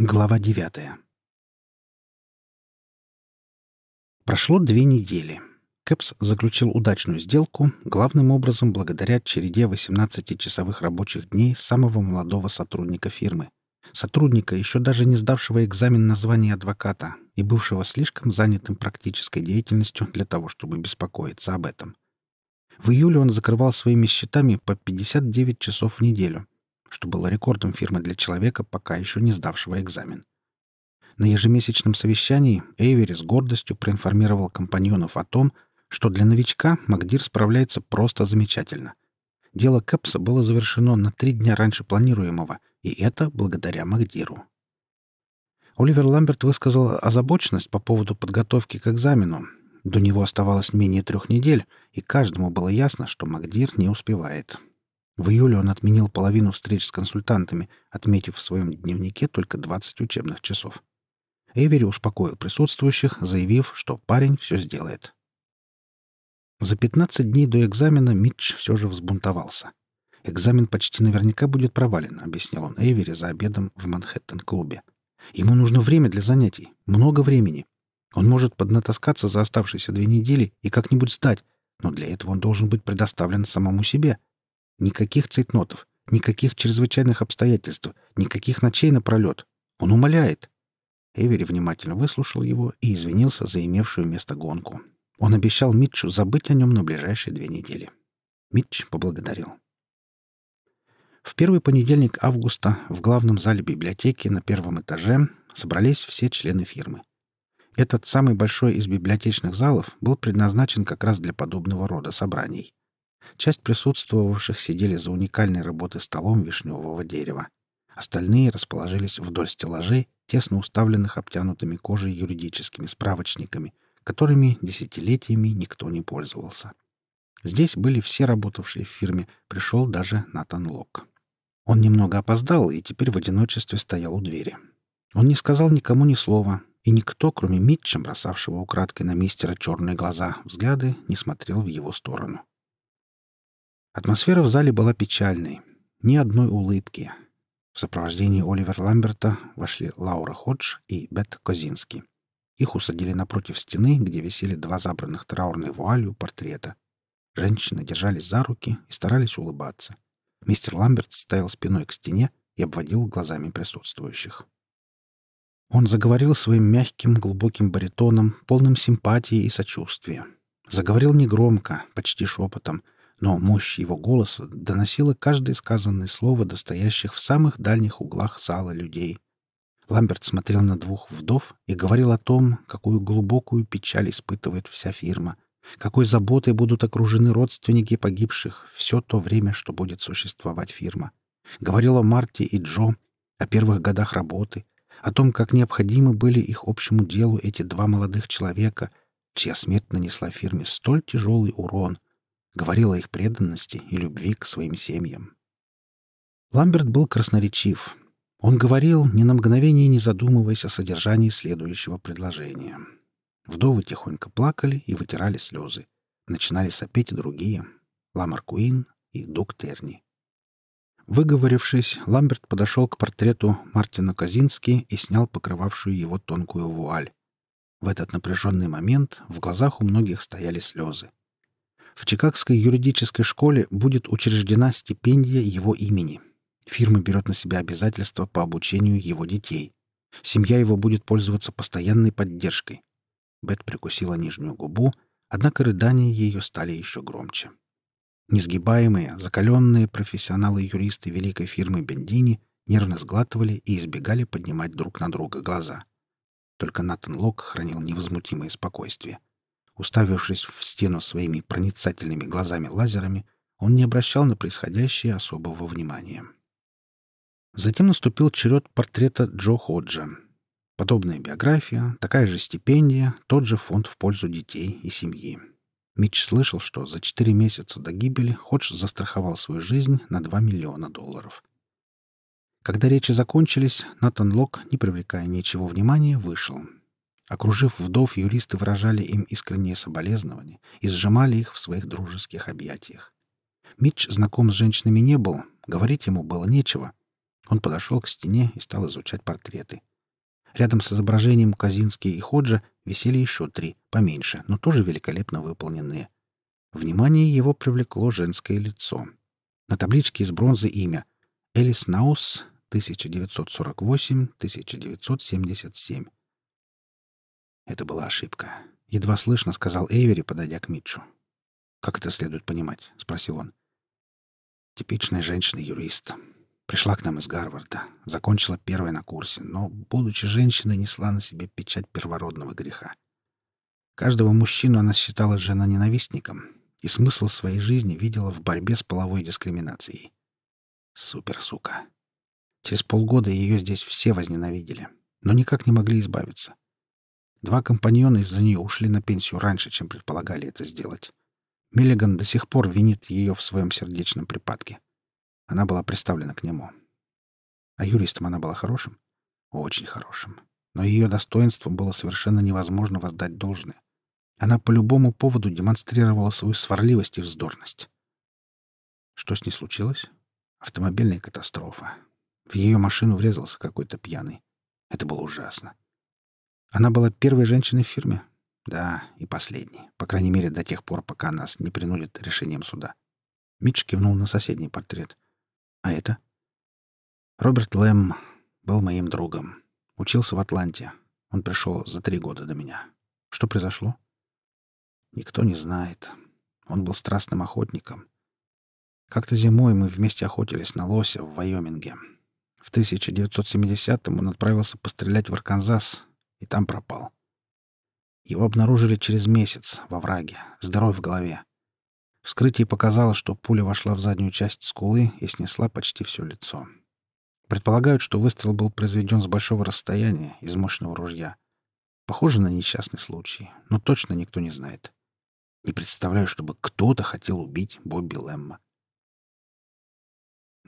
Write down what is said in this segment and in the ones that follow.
Глава девятая. Прошло две недели. Кэпс заключил удачную сделку, главным образом благодаря череде 18-часовых рабочих дней самого молодого сотрудника фирмы. Сотрудника, еще даже не сдавшего экзамен на звание адвоката и бывшего слишком занятым практической деятельностью для того, чтобы беспокоиться об этом. В июле он закрывал своими счетами по 59 часов в неделю — что было рекордом фирмы для человека, пока еще не сдавшего экзамен. На ежемесячном совещании Эйвери с гордостью проинформировал компаньонов о том, что для новичка Магдир справляется просто замечательно. Дело Кэпса было завершено на три дня раньше планируемого, и это благодаря Магдиру. Оливер Ламберт высказал озабоченность по поводу подготовки к экзамену. До него оставалось менее трех недель, и каждому было ясно, что Магдир не успевает. В июле он отменил половину встреч с консультантами, отметив в своем дневнике только 20 учебных часов. Эвери успокоил присутствующих, заявив, что парень все сделает. За 15 дней до экзамена Митч все же взбунтовался. «Экзамен почти наверняка будет провален», — объяснял он Эвери за обедом в Манхэттен-клубе. «Ему нужно время для занятий, много времени. Он может поднатаскаться за оставшиеся две недели и как-нибудь сдать, но для этого он должен быть предоставлен самому себе. Никаких цейтнотов, никаких чрезвычайных обстоятельств, никаких ночей напролет. Он умоляет. Эвери внимательно выслушал его и извинился за имевшую место гонку. Он обещал Митчу забыть о нем на ближайшие две недели. Митч поблагодарил. В первый понедельник августа в главном зале библиотеки на первом этаже собрались все члены фирмы. Этот самый большой из библиотечных залов был предназначен как раз для подобного рода собраний. Часть присутствовавших сидели за уникальной работой столом вишневого дерева. Остальные расположились вдоль стеллажей, тесно уставленных обтянутыми кожей юридическими справочниками, которыми десятилетиями никто не пользовался. Здесь были все работавшие в фирме, пришел даже Натан Лок. Он немного опоздал и теперь в одиночестве стоял у двери. Он не сказал никому ни слова, и никто, кроме Митча, бросавшего украдкой на мистера черные глаза, взгляды, не смотрел в его сторону. Атмосфера в зале была печальной. Ни одной улыбки. В сопровождении Оливера Ламберта вошли Лаура Ходж и Бет Козински. Их усадили напротив стены, где висели два забранных траурной вуалью портрета. Женщины держались за руки и старались улыбаться. Мистер Ламберт стоял спиной к стене и обводил глазами присутствующих. Он заговорил своим мягким, глубоким баритоном, полным симпатии и сочувствия. Заговорил негромко, почти шепотом — но мощь его голоса доносила каждое сказанное слово до стоящих в самых дальних углах зала людей. Ламберт смотрел на двух вдов и говорил о том, какую глубокую печаль испытывает вся фирма, какой заботой будут окружены родственники погибших все то время, что будет существовать фирма. Говорил о Марте и Джо, о первых годах работы, о том, как необходимы были их общему делу эти два молодых человека, чья смерть нанесла фирме столь тяжелый урон — говорил о их преданности и любви к своим семьям. Ламберт был красноречив. Он говорил, ни на мгновение не задумываясь о содержании следующего предложения. Вдовы тихонько плакали и вытирали слезы. Начинали сопеть и другие — Ламар Куин и Дук Терни. Выговорившись, Ламберт подошел к портрету Мартина Казински и снял покрывавшую его тонкую вуаль. В этот напряженный момент в глазах у многих стояли слезы. В Чикагской юридической школе будет учреждена стипендия его имени. Фирма берет на себя обязательства по обучению его детей. Семья его будет пользоваться постоянной поддержкой. Бет прикусила нижнюю губу, однако рыдания ее стали еще громче. Несгибаемые, закаленные профессионалы-юристы великой фирмы Бендини нервно сглатывали и избегали поднимать друг на друга глаза. Только Натан Лок хранил невозмутимое спокойствие — Уставившись в стену своими проницательными глазами-лазерами, он не обращал на происходящее особого внимания. Затем наступил черед портрета Джо Ходжа. Подобная биография, такая же стипендия, тот же фонд в пользу детей и семьи. Митч слышал, что за четыре месяца до гибели Ходж застраховал свою жизнь на 2 миллиона долларов. Когда речи закончились, Натан Лок, не привлекая ничего внимания, вышел — Окружив вдов, юристы выражали им искреннее соболезнование и сжимали их в своих дружеских объятиях. Митч знаком с женщинами не был, говорить ему было нечего. Он подошел к стене и стал изучать портреты. Рядом с изображением Казинский и Ходжа висели еще три, поменьше, но тоже великолепно выполненные. Внимание его привлекло женское лицо. На табличке из бронзы имя — Элис Наус, 1948-1977. Это была ошибка. Едва слышно сказал Эйвери, подойдя к Митчу. «Как это следует понимать?» — спросил он. «Типичная женщина-юрист. Пришла к нам из Гарварда, закончила первой на курсе, но, будучи женщиной, несла на себе печать первородного греха. Каждого мужчину она считала женоненавистником и смысл своей жизни видела в борьбе с половой дискриминацией. Супер сука. Через полгода ее здесь все возненавидели, но никак не могли избавиться. Два компаньона из-за нее ушли на пенсию раньше, чем предполагали это сделать. Миллиган до сих пор винит ее в своем сердечном припадке. Она была приставлена к нему. А юристом она была хорошим? Очень хорошим. Но ее достоинством было совершенно невозможно воздать должное. Она по любому поводу демонстрировала свою сварливость и вздорность. Что с ней случилось? Автомобильная катастрофа. В ее машину врезался какой-то пьяный. Это было ужасно. Она была первой женщиной в фирме? Да, и последней. По крайней мере, до тех пор, пока нас не принудят решением суда. Митч кивнул на соседний портрет. А это? Роберт Лэм был моим другом. Учился в Атланте. Он пришел за три года до меня. Что произошло? Никто не знает. Он был страстным охотником. Как-то зимой мы вместе охотились на лося в Вайоминге. В 1970-м он отправился пострелять в Арканзас и там пропал. Его обнаружили через месяц во враге, здоров в голове. Вскрытие показало, что пуля вошла в заднюю часть скулы и снесла почти все лицо. Предполагают, что выстрел был произведен с большого расстояния из мощного ружья. Похоже на несчастный случай, но точно никто не знает. Не представляю, чтобы кто-то хотел убить Бобби Лэмма.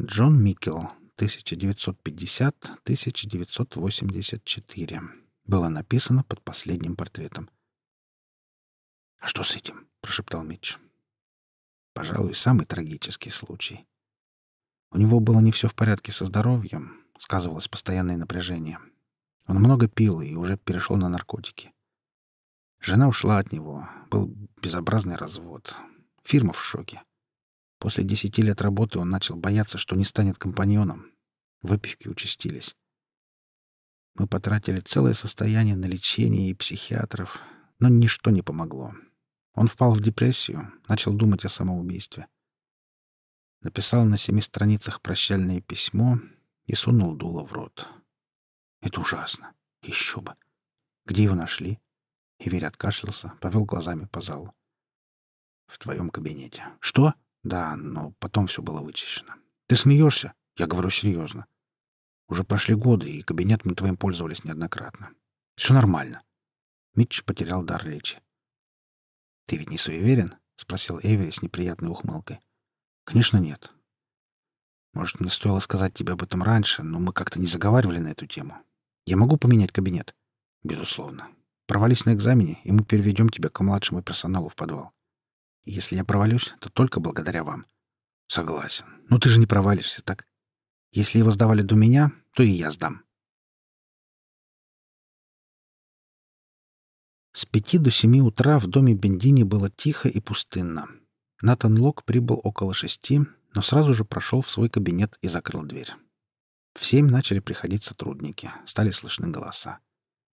Джон Микел, 1950-1984. Было написано под последним портретом. «А что с этим?» — прошептал Митч. Пожалуй, самый трагический случай. У него было не все в порядке со здоровьем, сказывалось постоянное напряжение. Он много пил и уже перешел на наркотики. Жена ушла от него, был безобразный развод. Фирма в шоке. После десяти лет работы он начал бояться, что не станет компаньоном. Выпивки участились. Мы потратили целое состояние на лечение и психиатров, но ничто не помогло. Он впал в депрессию, начал думать о самоубийстве. Написал на семи страницах прощальное письмо и сунул дуло в рот. Это ужасно. Еще бы. Где его нашли? Иверь откашлялся, повел глазами по залу. В твоем кабинете. Что? Да, но потом все было вычищено. Ты смеешься? Я говорю серьезно. Уже прошли годы, и кабинет мы твоим пользовались неоднократно. Все нормально. Митч потерял дар речи. «Ты ведь не суеверен?» — спросил Эвери с неприятной ухмылкой. «Конечно, нет. Может, мне стоило сказать тебе об этом раньше, но мы как-то не заговаривали на эту тему. Я могу поменять кабинет?» «Безусловно. Провались на экзамене, и мы переведем тебя к младшему персоналу в подвал. если я провалюсь, то только благодаря вам». «Согласен. Но ты же не провалишься, так? Если его сдавали до меня, то и я сдам. С пяти до семи утра в доме Бендини было тихо и пустынно. Натан Лок прибыл около шести, но сразу же прошел в свой кабинет и закрыл дверь. В семь начали приходить сотрудники, стали слышны голоса.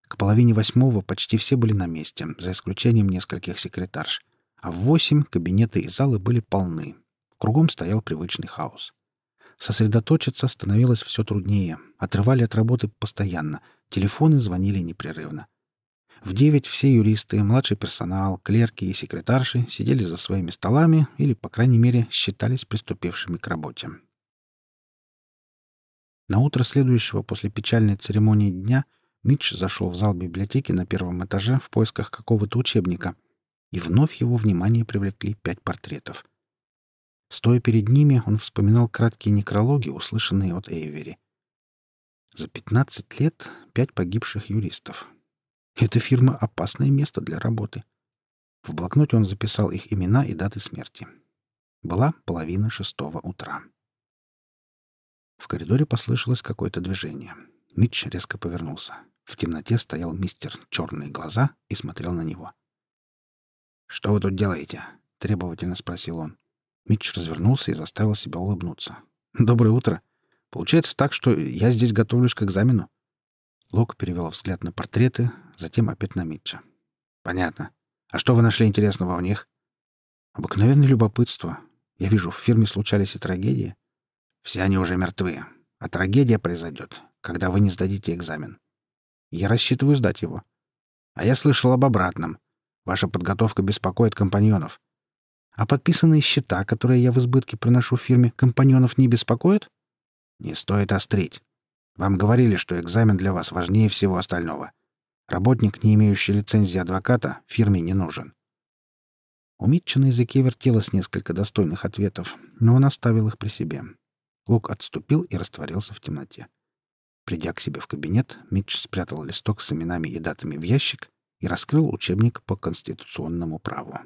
К половине восьмого почти все были на месте, за исключением нескольких секретарш, а в восемь кабинеты и залы были полны. Кругом стоял привычный хаос. Сосредоточиться становилось все труднее, отрывали от работы постоянно, телефоны звонили непрерывно. В девять все юристы, младший персонал, клерки и секретарши сидели за своими столами или, по крайней мере, считались приступившими к работе. На утро следующего после печальной церемонии дня Митч зашел в зал библиотеки на первом этаже в поисках какого-то учебника, и вновь его внимание привлекли пять портретов. Стоя перед ними, он вспоминал краткие некрологи, услышанные от Эйвери. За пятнадцать лет пять погибших юристов. Эта фирма — опасное место для работы. В блокноте он записал их имена и даты смерти. Была половина шестого утра. В коридоре послышалось какое-то движение. Митч резко повернулся. В темноте стоял мистер «Черные глаза» и смотрел на него. «Что вы тут делаете?» — требовательно спросил он. Митч развернулся и заставил себя улыбнуться. «Доброе утро. Получается так, что я здесь готовлюсь к экзамену». Лок перевел взгляд на портреты, затем опять на Митча. «Понятно. А что вы нашли интересного в них?» «Обыкновенное любопытство. Я вижу, в фирме случались и трагедии. Все они уже мертвы. А трагедия произойдет, когда вы не сдадите экзамен. Я рассчитываю сдать его. А я слышал об обратном. Ваша подготовка беспокоит компаньонов. А подписанные счета, которые я в избытке приношу фирме, компаньонов не беспокоят? Не стоит острить. Вам говорили, что экзамен для вас важнее всего остального. Работник, не имеющий лицензии адвоката, фирме не нужен. У Митча на языке вертелось несколько достойных ответов, но он оставил их при себе. Лук отступил и растворился в темноте. Придя к себе в кабинет, Митч спрятал листок с именами и датами в ящик и раскрыл учебник по конституционному праву.